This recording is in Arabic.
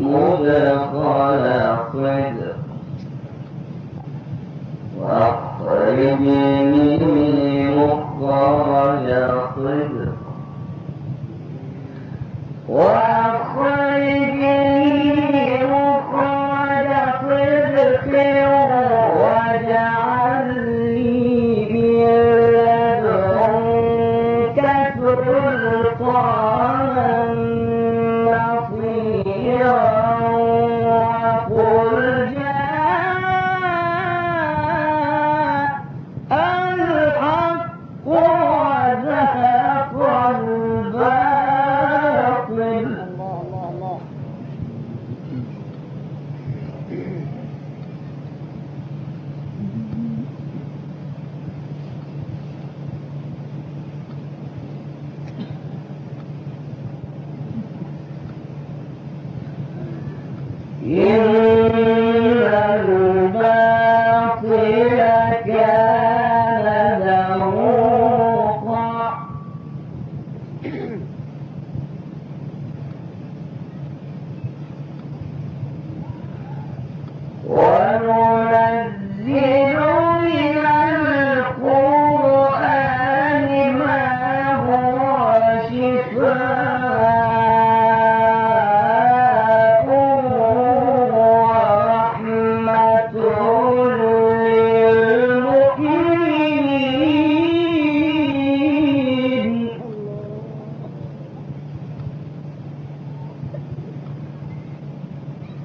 مدخل صدق وأخرجني مخرج صدق وأخرجني مخرج صدق واجعل لي من لدنك سلطانا إن الباطل كان ورحمة